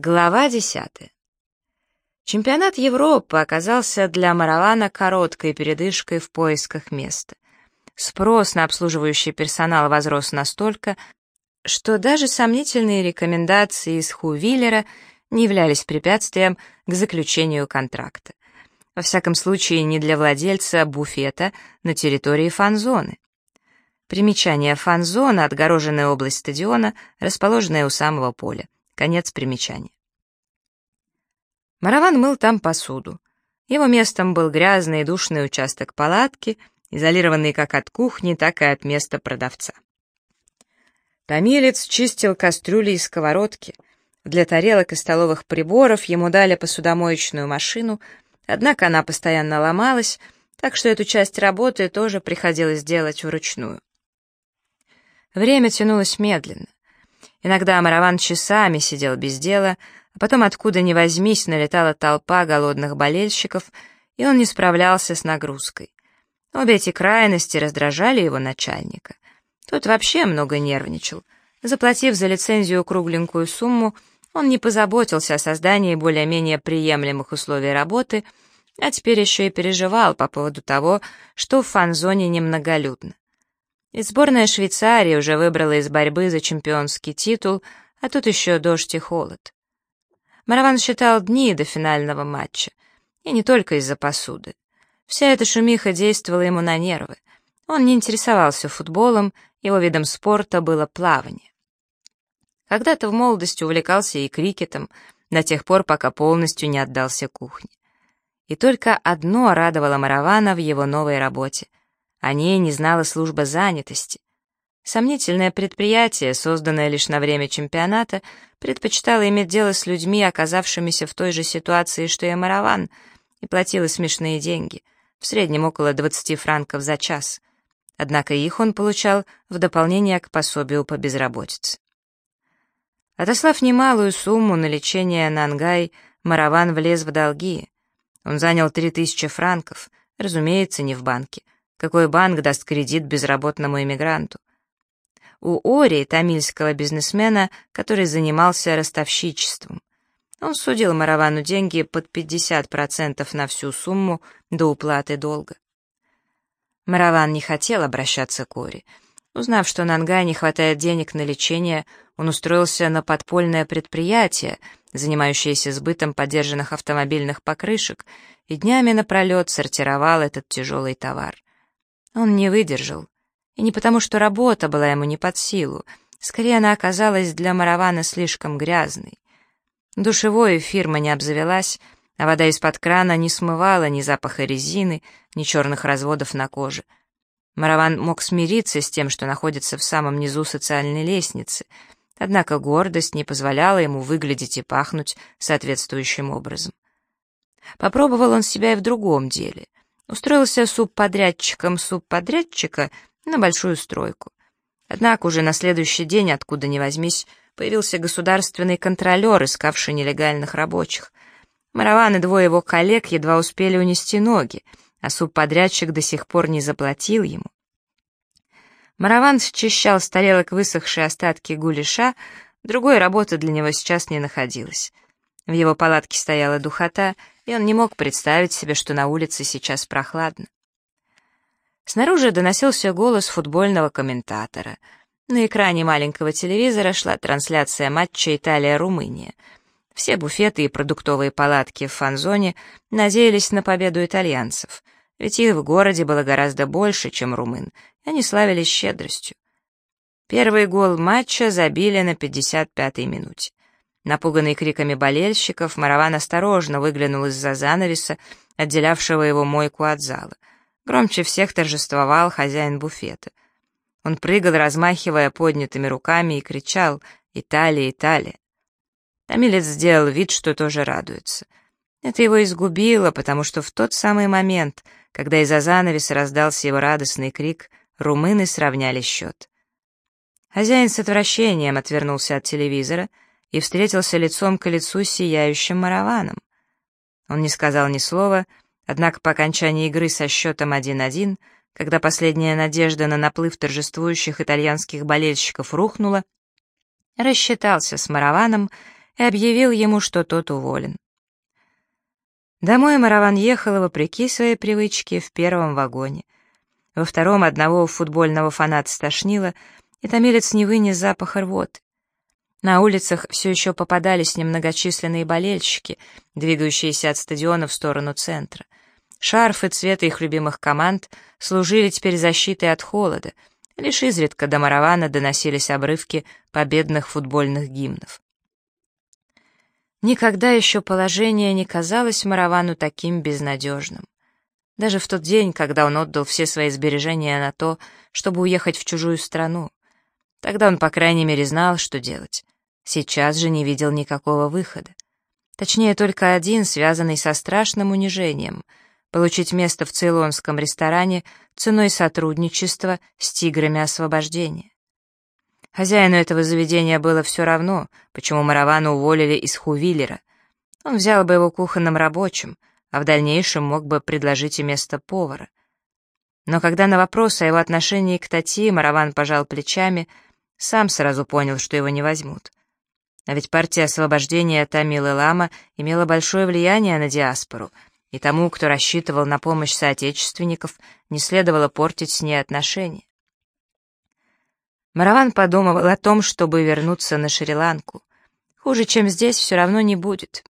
Глава 10. Чемпионат Европы оказался для Маравана короткой передышкой в поисках места. Спрос на обслуживающий персонал возрос настолько, что даже сомнительные рекомендации из Хувиллера не являлись препятствием к заключению контракта. Во всяком случае, не для владельца буфета на территории фан-зоны. Примечание фан-зона — отгороженная область стадиона, расположенная у самого поля. Конец примечания. Мараван мыл там посуду. Его местом был грязный и душный участок палатки, изолированный как от кухни, так и от места продавца. Томилец чистил кастрюли и сковородки. Для тарелок и столовых приборов ему дали посудомоечную машину, однако она постоянно ломалась, так что эту часть работы тоже приходилось делать вручную. Время тянулось медленно. Иногда Мараван часами сидел без дела, а потом откуда ни возьмись налетала толпа голодных болельщиков, и он не справлялся с нагрузкой. Обе эти крайности раздражали его начальника. Тот вообще много нервничал. Заплатив за лицензию кругленькую сумму, он не позаботился о создании более-менее приемлемых условий работы, а теперь еще и переживал по поводу того, что в фан-зоне немноголюдно. И сборная Швейцарии уже выбрала из борьбы за чемпионский титул, а тут еще дождь и холод. Мараван считал дни до финального матча, и не только из-за посуды. Вся эта шумиха действовала ему на нервы. Он не интересовался футболом, его видом спорта было плавание. Когда-то в молодости увлекался и крикетом, до тех пор, пока полностью не отдался кухне. И только одно радовало Маравана в его новой работе — о ней не знала служба занятости. Сомнительное предприятие, созданное лишь на время чемпионата, предпочитало иметь дело с людьми, оказавшимися в той же ситуации, что и Мараван, и платило смешные деньги, в среднем около 20 франков за час. Однако их он получал в дополнение к пособию по безработице. Отослав немалую сумму на лечение Нангай, Мараван влез в долги. Он занял 3000 франков, разумеется, не в банке, какой банк даст кредит безработному иммигранту? У Ори, тамильского бизнесмена, который занимался ростовщичеством. Он судил Маравану деньги под 50% на всю сумму до уплаты долга. Мараван не хотел обращаться к Ори. Узнав, что Нангай не хватает денег на лечение, он устроился на подпольное предприятие, занимающееся сбытом подержанных автомобильных покрышек, и днями напролет сортировал этот тяжелый товар. Он не выдержал. И не потому, что работа была ему не под силу. Скорее, она оказалась для Маравана слишком грязной. Душевой фирма не обзавелась, а вода из-под крана не смывала ни запаха резины, ни черных разводов на коже. Мараван мог смириться с тем, что находится в самом низу социальной лестницы, однако гордость не позволяла ему выглядеть и пахнуть соответствующим образом. Попробовал он себя и в другом деле — устроился субподрядчиком субподрядчика на большую стройку. Однако уже на следующий день, откуда ни возьмись, появился государственный контролер, искавший нелегальных рабочих. Мараван и двое его коллег едва успели унести ноги, а субподрядчик до сих пор не заплатил ему. Мараван счищал с тарелок высохшие остатки гуляша, другой работы для него сейчас не находилось. В его палатке стояла духота, и он не мог представить себе, что на улице сейчас прохладно. Снаружи доносился голос футбольного комментатора. На экране маленького телевизора шла трансляция матча Италия-Румыния. Все буфеты и продуктовые палатки в фан-зоне надеялись на победу итальянцев, ведь их в городе было гораздо больше, чем румын, и они славились щедростью. Первый гол матча забили на 55-й минуте. Напуганный криками болельщиков, Мараван осторожно выглянул из-за занавеса, отделявшего его мойку от зала. Громче всех торжествовал хозяин буфета. Он прыгал, размахивая поднятыми руками, и кричал «Италия, Италия!». Томилец сделал вид, что тоже радуется. Это его изгубило, потому что в тот самый момент, когда из-за занавеса раздался его радостный крик, румыны сравняли счет. Хозяин с отвращением отвернулся от телевизора — и встретился лицом к лицу с сияющим мараваном. Он не сказал ни слова, однако по окончании игры со счетом 1-1, когда последняя надежда на наплыв торжествующих итальянских болельщиков рухнула, рассчитался с мараваном и объявил ему, что тот уволен. Домой Мараван ехала, вопреки своей привычке, в первом вагоне. Во втором одного футбольного фаната стошнило, и томилец не вынес запах рвоты. На улицах все еще попадались немногочисленные болельщики, двигающиеся от стадиона в сторону центра. Шарфы цвета их любимых команд служили теперь защитой от холода, лишь изредка до Маравана доносились обрывки победных футбольных гимнов. Никогда еще положение не казалось Маравану таким безнадежным. Даже в тот день, когда он отдал все свои сбережения на то, чтобы уехать в чужую страну. Тогда он, по крайней мере, знал, что делать. Сейчас же не видел никакого выхода. Точнее, только один, связанный со страшным унижением — получить место в цейлонском ресторане ценой сотрудничества с тиграми освобождения. Хозяину этого заведения было все равно, почему Маравана уволили из Хувиллера. Он взял бы его кухонным рабочим, а в дальнейшем мог бы предложить и место повара. Но когда на вопрос о его отношении к Тати Мараван пожал плечами, сам сразу понял, что его не возьмут. А ведь партия освобождения Тамилы Лама имела большое влияние на диаспору, и тому, кто рассчитывал на помощь соотечественников, не следовало портить с ней отношения. Мараван подумывал о том, чтобы вернуться на Шри-Ланку. Хуже, чем здесь, все равно не будет.